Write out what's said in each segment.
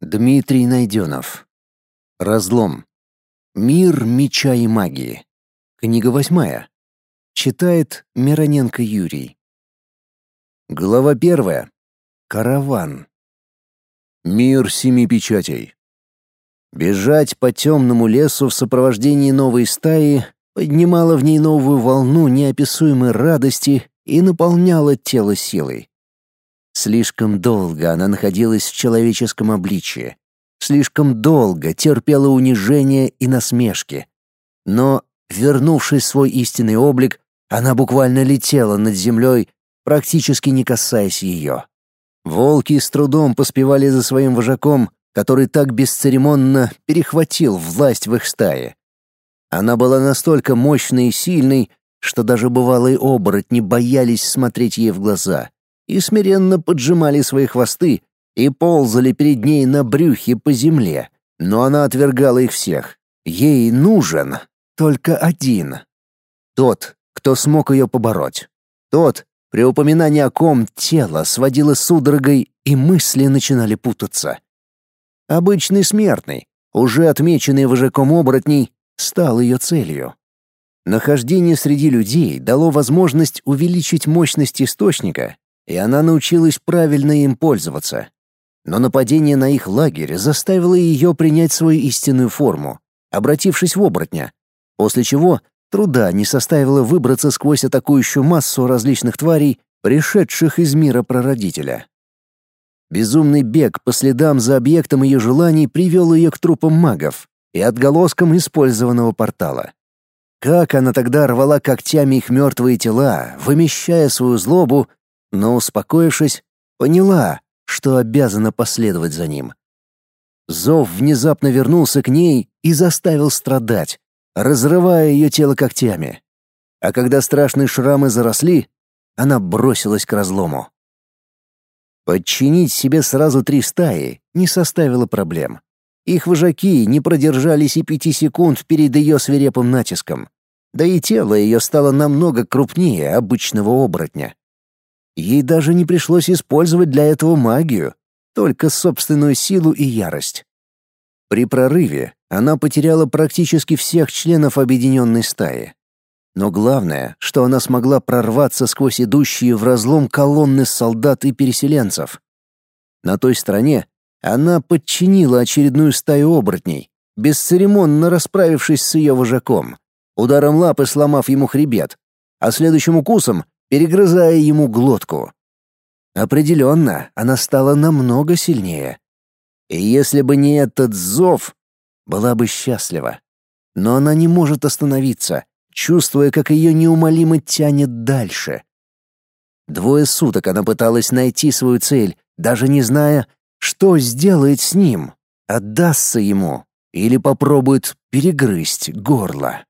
Дмитрий Найденов. Разлом. Мир меча и магии. Книга восьмая. Читает Мироненко Юрий. Глава первая. Караван. Мир семи печатей. Бежать по темному лесу в сопровождении новой стаи поднимало в ней новую волну неописуемой радости и наполняло тело силой. Слишком долго она находилась в человеческом обличье. Слишком долго терпела унижение и насмешки. Но, вернувшись в свой истинный облик, она буквально летела над землей, практически не касаясь ее. Волки с трудом поспевали за своим вожаком, который так бесцеремонно перехватил власть в их стае. Она была настолько мощной и сильной, что даже бывалые оборотни боялись смотреть ей в глаза и смиренно поджимали свои хвосты и ползали перед ней на брюхе по земле, но она отвергала их всех. Ей нужен только один. Тот, кто смог ее побороть. Тот, при упоминании о ком тело сводило судорогой и мысли начинали путаться. Обычный смертный, уже отмеченный вожаком оборотней, стал ее целью. Нахождение среди людей дало возможность увеличить мощность источника и она научилась правильно им пользоваться. Но нападение на их лагерь заставило ее принять свою истинную форму, обратившись в оборотня, после чего труда не составило выбраться сквозь атакующую массу различных тварей, пришедших из мира прародителя. Безумный бег по следам за объектом ее желаний привел ее к трупам магов и отголоскам использованного портала. Как она тогда рвала когтями их мертвые тела, вымещая свою злобу но, успокоившись, поняла, что обязана последовать за ним. Зов внезапно вернулся к ней и заставил страдать, разрывая ее тело когтями. А когда страшные шрамы заросли, она бросилась к разлому. Подчинить себе сразу три стаи не составило проблем. Их вожаки не продержались и пяти секунд перед ее свирепым натиском. Да и тело ее стало намного крупнее обычного оборотня. Ей даже не пришлось использовать для этого магию, только собственную силу и ярость. При прорыве она потеряла практически всех членов объединенной стаи. Но главное, что она смогла прорваться сквозь идущие в разлом колонны солдат и переселенцев. На той стороне она подчинила очередную стаю оборотней, бесцеремонно расправившись с ее вожаком, ударом лапы сломав ему хребет, а следующим укусом перегрызая ему глотку. Определенно, она стала намного сильнее. И если бы не этот зов, была бы счастлива. Но она не может остановиться, чувствуя, как ее неумолимо тянет дальше. Двое суток она пыталась найти свою цель, даже не зная, что сделает с ним, отдастся ему или попробует перегрызть горло.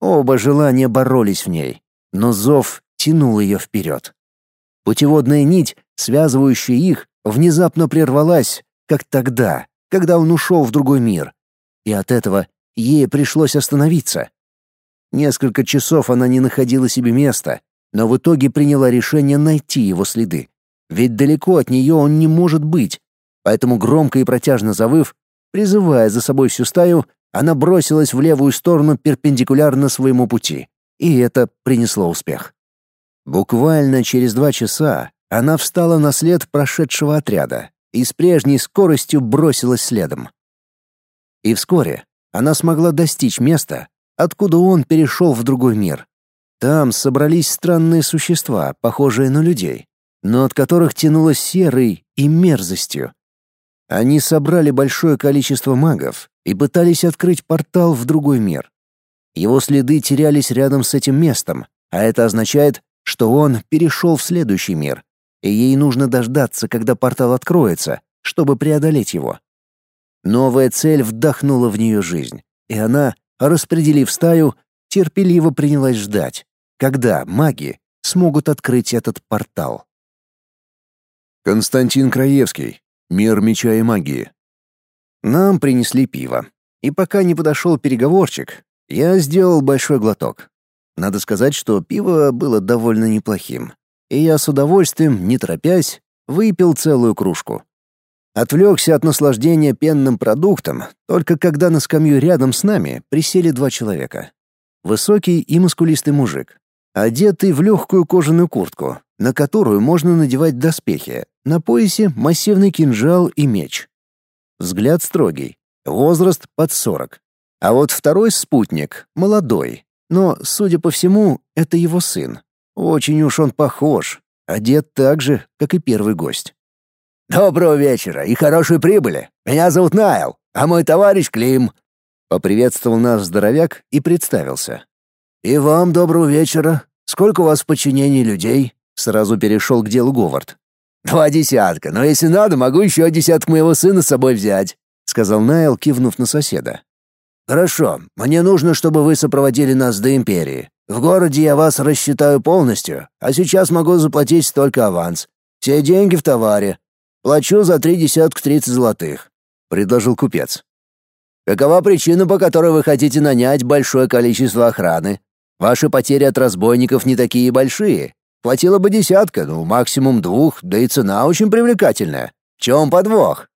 Оба желания боролись в ней, но зов тянул ее вперед. Путеводная нить, связывающая их, внезапно прервалась, как тогда, когда он ушел в другой мир. И от этого ей пришлось остановиться. Несколько часов она не находила себе места, но в итоге приняла решение найти его следы. Ведь далеко от нее он не может быть. Поэтому громко и протяжно завыв, призывая за собой всю стаю, она бросилась в левую сторону перпендикулярно своему пути. И это принесло успех. Буквально через два часа она встала на след прошедшего отряда и с прежней скоростью бросилась следом. И вскоре она смогла достичь места, откуда он перешел в другой мир. Там собрались странные существа, похожие на людей, но от которых тянуло серой и мерзостью. Они собрали большое количество магов и пытались открыть портал в другой мир. Его следы терялись рядом с этим местом, а это означает, что он перешел в следующий мир, и ей нужно дождаться, когда портал откроется, чтобы преодолеть его. Новая цель вдохнула в нее жизнь, и она, распределив стаю, терпеливо принялась ждать, когда маги смогут открыть этот портал. Константин Краевский. Мир меча и магии. Нам принесли пиво, и пока не подошел переговорщик, я сделал большой глоток. Надо сказать, что пиво было довольно неплохим, и я с удовольствием, не торопясь, выпил целую кружку. Отвлекся от наслаждения пенным продуктом, только когда на скамью рядом с нами присели два человека. Высокий и мускулистый мужик, одетый в легкую кожаную куртку, на которую можно надевать доспехи, на поясе массивный кинжал и меч. Взгляд строгий, возраст под сорок. А вот второй спутник, молодой, но, судя по всему, это его сын. Очень уж он похож, одет так же, как и первый гость. «Доброго вечера и хорошей прибыли. Меня зовут Найл, а мой товарищ Клим». Поприветствовал нас здоровяк и представился. «И вам доброго вечера. Сколько у вас в подчинении людей?» Сразу перешел к делу Говард. «Два десятка, но если надо, могу еще десяток моего сына с собой взять», — сказал Найл, кивнув на соседа. «Хорошо, мне нужно, чтобы вы сопроводили нас до Империи. В городе я вас рассчитаю полностью, а сейчас могу заплатить только аванс. Все деньги в товаре. Плачу за три десятка тридцать золотых», — предложил купец. «Какова причина, по которой вы хотите нанять большое количество охраны? Ваши потери от разбойников не такие большие. Хватило бы десятка, ну, максимум двух, да и цена очень привлекательная. В чем подвох?»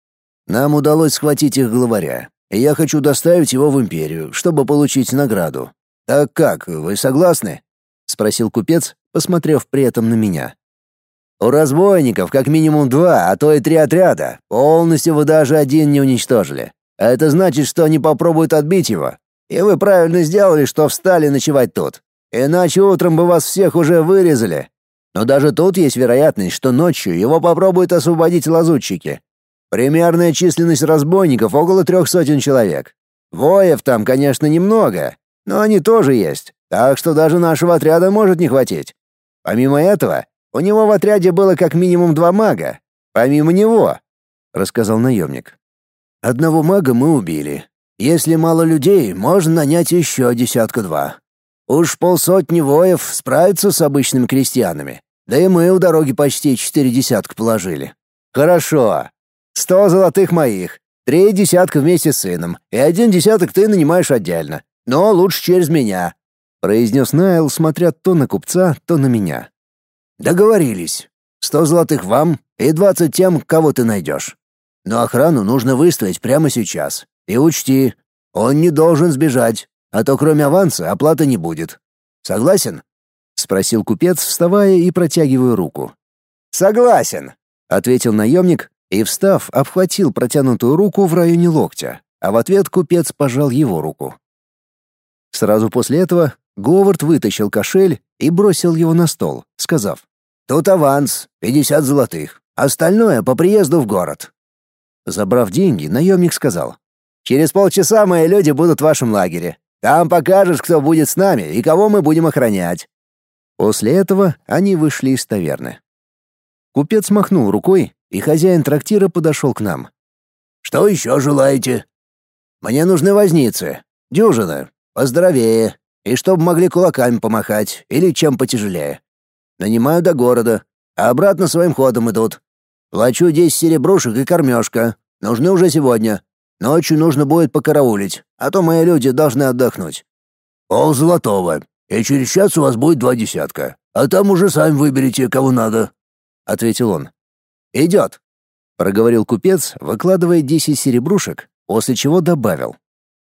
«Нам удалось схватить их главаря, я хочу доставить его в Империю, чтобы получить награду. Так как, вы согласны?» — спросил купец, посмотрев при этом на меня. У разбойников как минимум два, а то и три отряда. Полностью вы даже один не уничтожили. А это значит, что они попробуют отбить его. И вы правильно сделали, что встали ночевать тут. Иначе утром бы вас всех уже вырезали. Но даже тут есть вероятность, что ночью его попробуют освободить лазутчики. Примерная численность разбойников около трех сотен человек. Воев там, конечно, немного, но они тоже есть, так что даже нашего отряда может не хватить. Помимо этого, у него в отряде было как минимум два мага, помимо него, рассказал наемник. Одного мага мы убили. Если мало людей, можно нанять еще десятка-два. Уж полсотни воев справятся с обычными крестьянами. Да и мы у дороги почти четыре десятка положили. Хорошо. Сто золотых моих, три десятка вместе с сыном, и один десяток ты нанимаешь отдельно, но лучше через меня», — произнес Найл, смотря то на купца, то на меня. Договорились. Сто золотых вам и двадцать тем, кого ты найдешь. Но охрану нужно выставить прямо сейчас. И учти, он не должен сбежать, а то кроме аванса оплаты не будет. Согласен? спросил купец, вставая и протягивая руку. Согласен, ответил наемник и, встав, обхватил протянутую руку в районе локтя, а в ответ купец пожал его руку. Сразу после этого Говард вытащил кошель и бросил его на стол, сказав: Тут аванс, пятьдесят золотых. Остальное по приезду в город. Забрав деньги, наемник сказал. Через полчаса мои люди будут в вашем лагере. Там покажешь, кто будет с нами и кого мы будем охранять. После этого они вышли из таверны. Купец махнул рукой, и хозяин трактира подошел к нам. «Что еще желаете?» «Мне нужны возницы. Дюжина. Поздоровее. И чтобы могли кулаками помахать или чем потяжелее. Нанимаю до города, а обратно своим ходом идут. Плачу десять серебрушек и кормежка. Нужны уже сегодня. Ночью нужно будет покараулить, а то мои люди должны отдохнуть. Пол золотого, и через час у вас будет два десятка, а там уже сами выберите, кого надо», — ответил он. «Идет», — проговорил купец, выкладывая десять серебрушек, после чего добавил.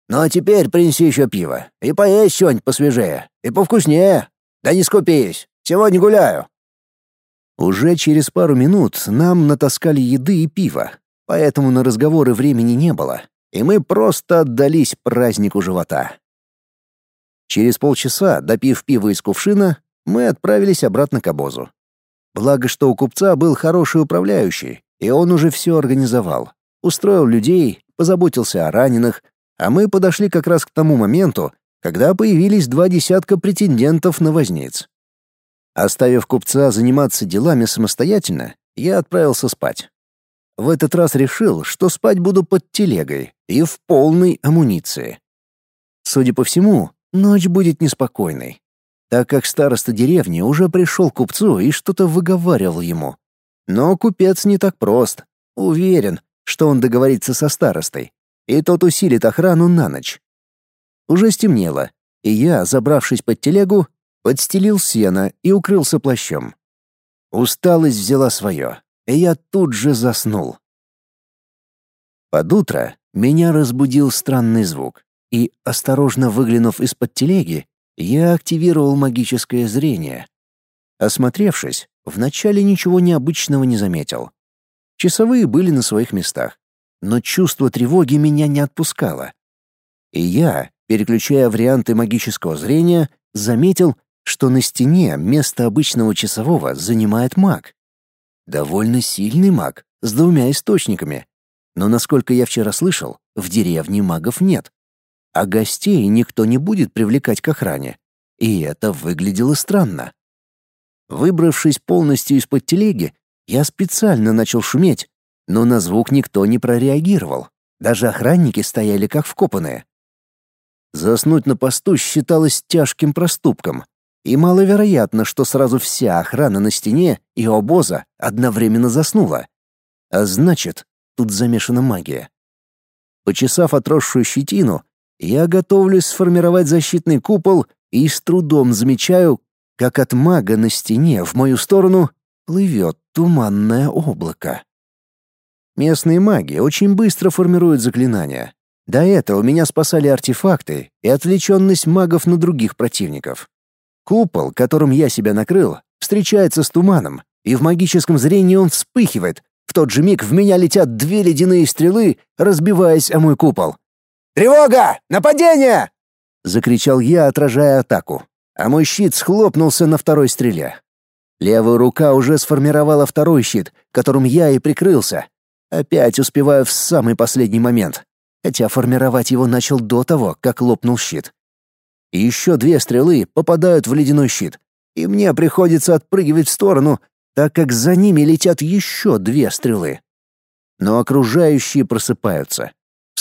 «Ну а теперь принеси еще пиво, и поесть что-нибудь посвежее, и повкуснее. Да не скупись, Сегодня гуляю». Уже через пару минут нам натаскали еды и пива, поэтому на разговоры времени не было, и мы просто отдались празднику живота. Через полчаса, допив пиво из кувшина, мы отправились обратно к обозу. Благо, что у купца был хороший управляющий, и он уже все организовал. Устроил людей, позаботился о раненых, а мы подошли как раз к тому моменту, когда появились два десятка претендентов на возниц. Оставив купца заниматься делами самостоятельно, я отправился спать. В этот раз решил, что спать буду под телегой и в полной амуниции. Судя по всему, ночь будет неспокойной, так как староста деревни уже пришел к купцу и что-то выговаривал ему. Но купец не так прост. Уверен, что он договорится со старостой, и тот усилит охрану на ночь. Уже стемнело, и я, забравшись под телегу, подстелил сено и укрылся плащом. Усталость взяла свое, и я тут же заснул. Под утро меня разбудил странный звук, и, осторожно выглянув из-под телеги, я активировал магическое зрение. Осмотревшись, вначале ничего необычного не заметил. Часовые были на своих местах, но чувство тревоги меня не отпускало. И я, переключая варианты магического зрения, заметил, что на стене место обычного часового занимает маг. Довольно сильный маг, с двумя источниками. Но, насколько я вчера слышал, в деревне магов нет. А гостей никто не будет привлекать к охране. И это выглядело странно. Выбравшись полностью из-под телеги, я специально начал шуметь, но на звук никто не прореагировал. Даже охранники стояли как вкопанные. Заснуть на посту считалось тяжким проступком, и маловероятно, что сразу вся охрана на стене и обоза одновременно заснула. А значит, тут замешана магия. Почесав отросшую щетину, я готовлюсь сформировать защитный купол и с трудом замечаю, как от мага на стене в мою сторону плывет туманное облако. Местные маги очень быстро формируют заклинания. До этого меня спасали артефакты и отвлеченность магов на других противников. Купол, которым я себя накрыл, встречается с туманом, и в магическом зрении он вспыхивает. В тот же миг в меня летят две ледяные стрелы, разбиваясь о мой купол. «Тревога! Нападение!» — закричал я, отражая атаку. А мой щит схлопнулся на второй стреле. Левая рука уже сформировала второй щит, которым я и прикрылся. Опять успеваю в самый последний момент, хотя формировать его начал до того, как лопнул щит и еще две стрелы попадают в ледяной щит, и мне приходится отпрыгивать в сторону, так как за ними летят еще две стрелы. Но окружающие просыпаются.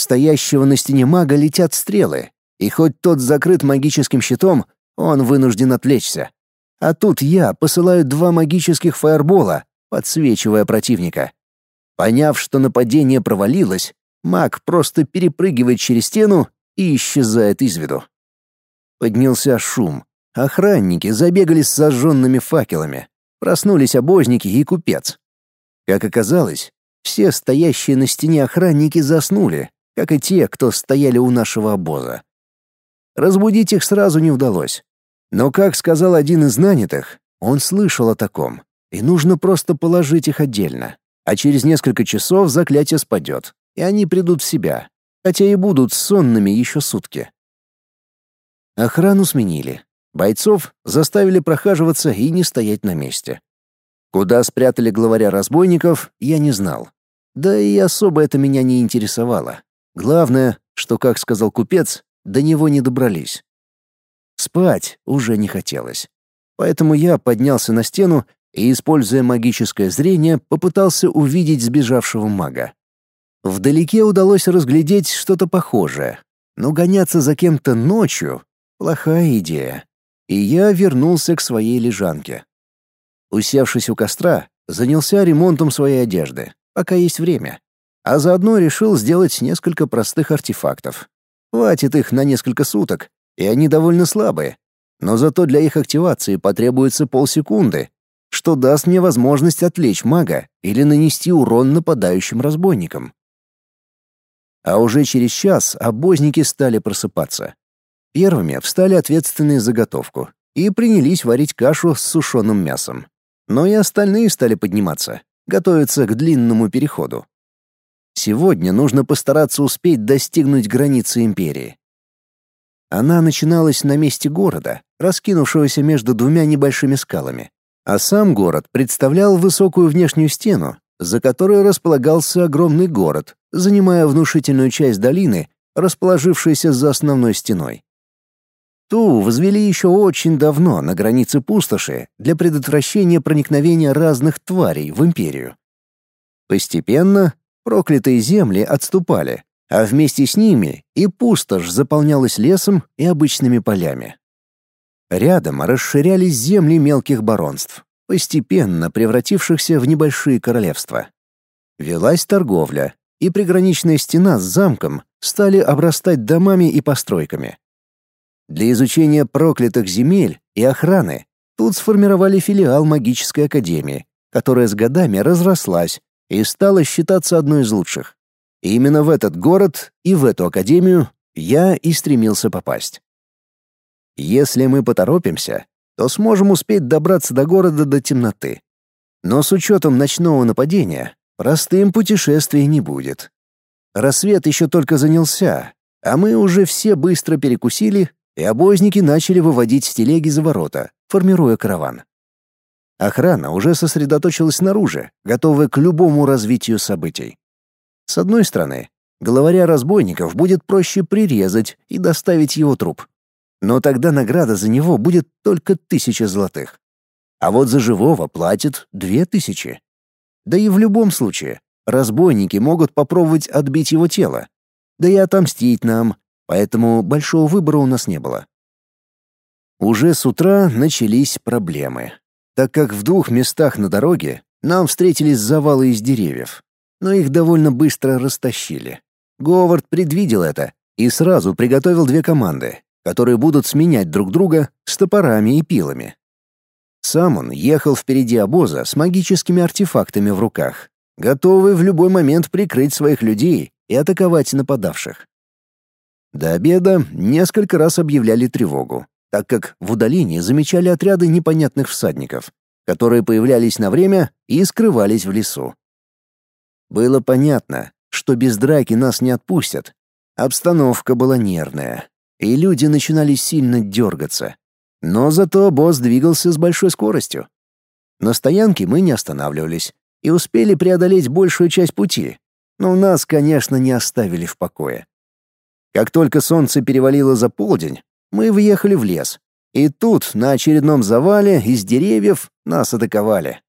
Стоящего на стене мага летят стрелы, и хоть тот закрыт магическим щитом, он вынужден отвлечься. А тут я посылаю два магических фаербола, подсвечивая противника. Поняв, что нападение провалилось, маг просто перепрыгивает через стену и исчезает из виду. Поднялся шум. Охранники забегали с зажженными факелами. Проснулись обозники и купец. Как оказалось, все стоящие на стене охранники заснули, как и те, кто стояли у нашего обоза. Разбудить их сразу не удалось. Но, как сказал один из нанятых, он слышал о таком, и нужно просто положить их отдельно. А через несколько часов заклятие спадет, и они придут в себя, хотя и будут сонными еще сутки. Охрану сменили. Бойцов заставили прохаживаться и не стоять на месте. Куда спрятали главаря разбойников, я не знал. Да и особо это меня не интересовало. Главное, что, как сказал купец, до него не добрались. Спать уже не хотелось. Поэтому я поднялся на стену и, используя магическое зрение, попытался увидеть сбежавшего мага. Вдалеке удалось разглядеть что-то похожее, но гоняться за кем-то ночью Плохая идея. И я вернулся к своей лежанке. Усевшись у костра, занялся ремонтом своей одежды, пока есть время. А заодно решил сделать несколько простых артефактов. Хватит их на несколько суток, и они довольно слабые. Но зато для их активации потребуется полсекунды, что даст мне возможность отвлечь мага или нанести урон нападающим разбойникам. А уже через час обозники стали просыпаться. Первыми встали ответственные за готовку и принялись варить кашу с сушеным мясом. Но и остальные стали подниматься, готовиться к длинному переходу. Сегодня нужно постараться успеть достигнуть границы империи. Она начиналась на месте города, раскинувшегося между двумя небольшими скалами. А сам город представлял высокую внешнюю стену, за которой располагался огромный город, занимая внушительную часть долины, расположившейся за основной стеной. Ту возвели еще очень давно на границе пустоши для предотвращения проникновения разных тварей в империю. Постепенно проклятые земли отступали, а вместе с ними и пустошь заполнялась лесом и обычными полями. Рядом расширялись земли мелких баронств, постепенно превратившихся в небольшие королевства. Велась торговля, и приграничная стена с замком стали обрастать домами и постройками. Для изучения проклятых земель и охраны тут сформировали филиал магической академии, которая с годами разрослась и стала считаться одной из лучших. И именно в этот город и в эту академию я и стремился попасть. Если мы поторопимся, то сможем успеть добраться до города до темноты. Но с учетом ночного нападения, простым путешествия не будет. Рассвет еще только занялся, а мы уже все быстро перекусили, и обозники начали выводить телеги за ворота, формируя караван. Охрана уже сосредоточилась снаружи, готовая к любому развитию событий. С одной стороны, главаря разбойников будет проще прирезать и доставить его труп. Но тогда награда за него будет только тысяча золотых. А вот за живого платят две тысячи. Да и в любом случае, разбойники могут попробовать отбить его тело. Да и отомстить нам, поэтому большого выбора у нас не было. Уже с утра начались проблемы, так как в двух местах на дороге нам встретились завалы из деревьев, но их довольно быстро растащили. Говард предвидел это и сразу приготовил две команды, которые будут сменять друг друга с топорами и пилами. Сам он ехал впереди обоза с магическими артефактами в руках, готовый в любой момент прикрыть своих людей и атаковать нападавших. До обеда несколько раз объявляли тревогу, так как в удалении замечали отряды непонятных всадников, которые появлялись на время и скрывались в лесу. Было понятно, что без драки нас не отпустят. Обстановка была нервная, и люди начинали сильно дергаться. Но зато босс двигался с большой скоростью. На стоянке мы не останавливались и успели преодолеть большую часть пути, но нас, конечно, не оставили в покое. Как только солнце перевалило за полдень, мы въехали в лес, и тут, на очередном завале из деревьев, нас атаковали.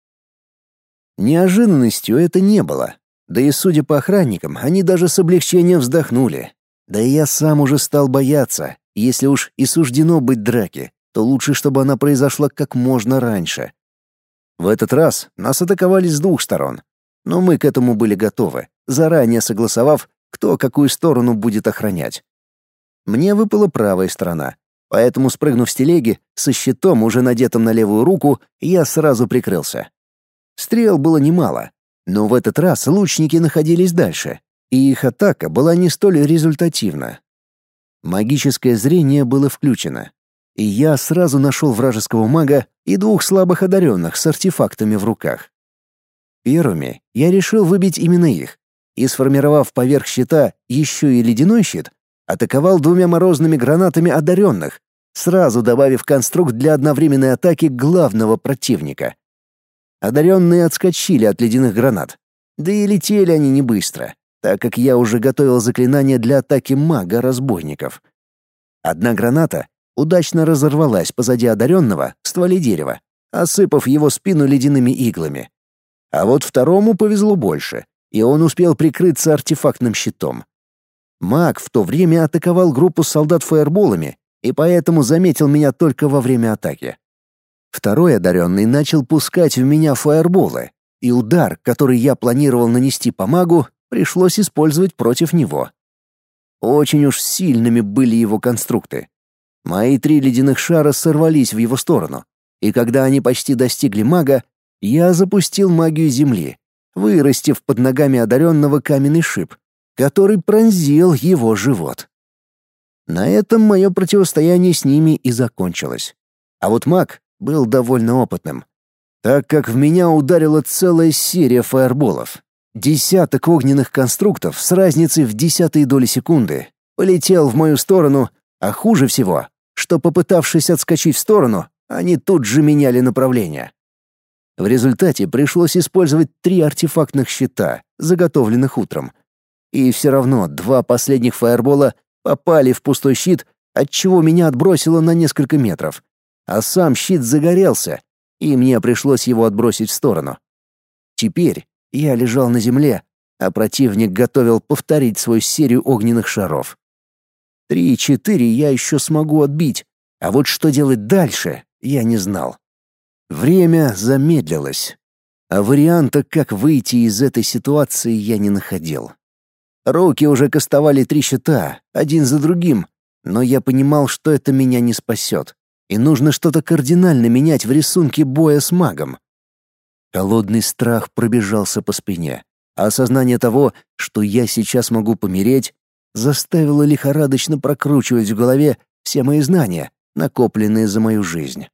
Неожиданностью это не было, да и, судя по охранникам, они даже с облегчением вздохнули. Да и я сам уже стал бояться, если уж и суждено быть драке, то лучше, чтобы она произошла как можно раньше. В этот раз нас атаковали с двух сторон, но мы к этому были готовы, заранее согласовав, кто какую сторону будет охранять. Мне выпала правая сторона, поэтому, спрыгнув с телеги, со щитом, уже надетым на левую руку, я сразу прикрылся. Стрел было немало, но в этот раз лучники находились дальше, и их атака была не столь результативна. Магическое зрение было включено, и я сразу нашел вражеского мага и двух слабых одаренных с артефактами в руках. Первыми я решил выбить именно их, и, сформировав поверх щита еще и ледяной щит, атаковал двумя морозными гранатами одаренных, сразу добавив конструкт для одновременной атаки главного противника. Одаренные отскочили от ледяных гранат, да и летели они не быстро, так как я уже готовил заклинание для атаки мага-разбойников. Одна граната удачно разорвалась позади одаренного в стволе дерева, осыпав его спину ледяными иглами. А вот второму повезло больше, и он успел прикрыться артефактным щитом. Маг в то время атаковал группу солдат фаерболами, и поэтому заметил меня только во время атаки. Второй одаренный начал пускать в меня фаерболы, и удар, который я планировал нанести по магу, пришлось использовать против него. Очень уж сильными были его конструкты. Мои три ледяных шара сорвались в его сторону, и когда они почти достигли мага, я запустил магию земли, вырастив под ногами одаренного каменный шип, который пронзил его живот. На этом мое противостояние с ними и закончилось. А вот маг был довольно опытным, так как в меня ударила целая серия фаерболов. Десяток огненных конструктов с разницей в десятые доли секунды полетел в мою сторону, а хуже всего что, попытавшись отскочить в сторону, они тут же меняли направление. В результате пришлось использовать три артефактных щита, заготовленных утром. И все равно два последних фаербола попали в пустой щит, отчего меня отбросило на несколько метров. А сам щит загорелся, и мне пришлось его отбросить в сторону. Теперь я лежал на земле, а противник готовил повторить свою серию огненных шаров. Три-четыре я еще смогу отбить, а вот что делать дальше, я не знал. Время замедлилось, а варианта, как выйти из этой ситуации, я не находил. Руки уже кастовали три щита, один за другим, но я понимал, что это меня не спасет, и нужно что-то кардинально менять в рисунке боя с магом. Холодный страх пробежался по спине, а осознание того, что я сейчас могу помереть, заставило лихорадочно прокручивать в голове все мои знания, накопленные за мою жизнь.